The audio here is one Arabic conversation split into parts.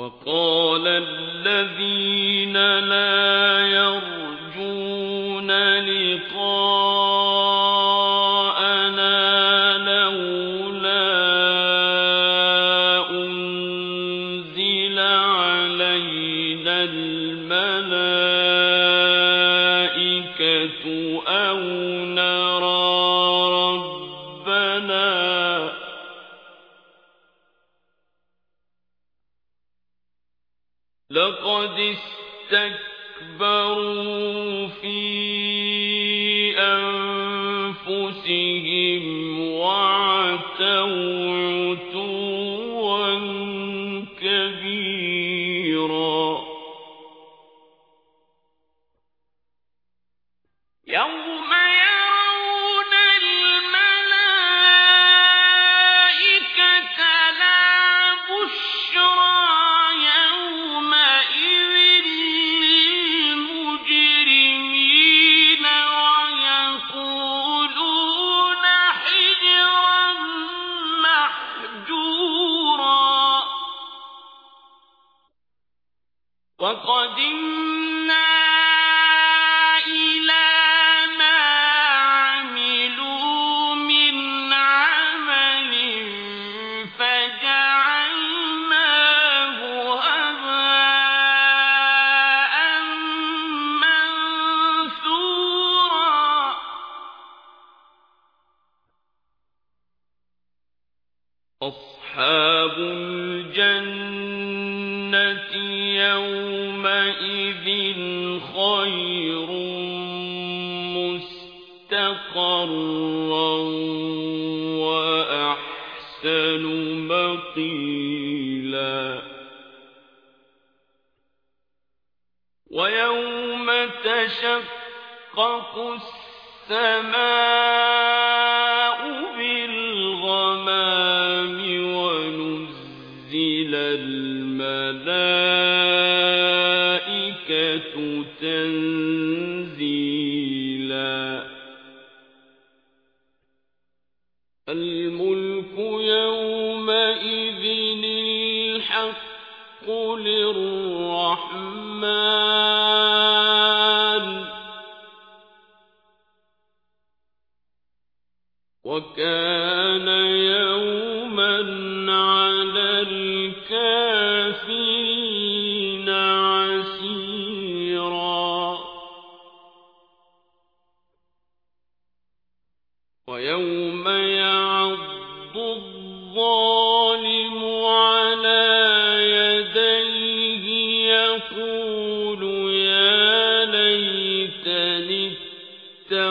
وقال الذين لا لقد استكبروا في أنفسهم وعتوا عتوا كبيرا. يوم إلى ما عملوا من عمل فجعلناه هباء منثورا. أصحاب الجنة يومئذ خير مستقرا وأحسن مقيلا ويوم تشقق السماء للرحمن وكان يوما على الكافرين عسيرا. ويوم يعض الظالم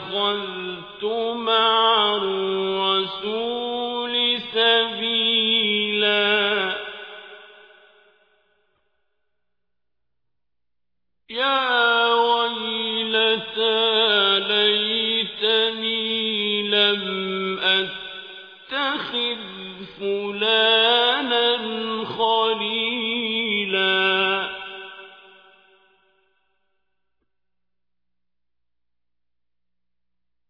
اتخذت مع الرسول سبيلا. يا ويلتى ليتني لم أتخذ فلانا خليلا.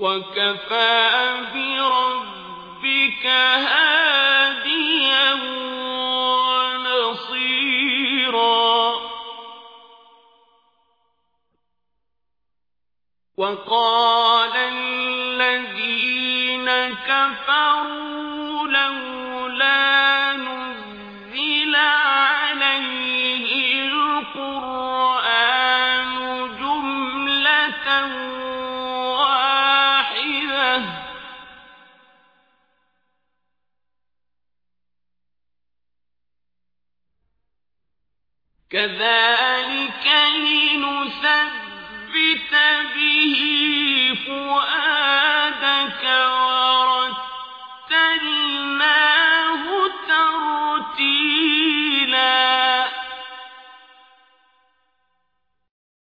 وكفى بربك هاديا ونصيرا. وقال الذين كفروا كذلك لنثبت به فؤادك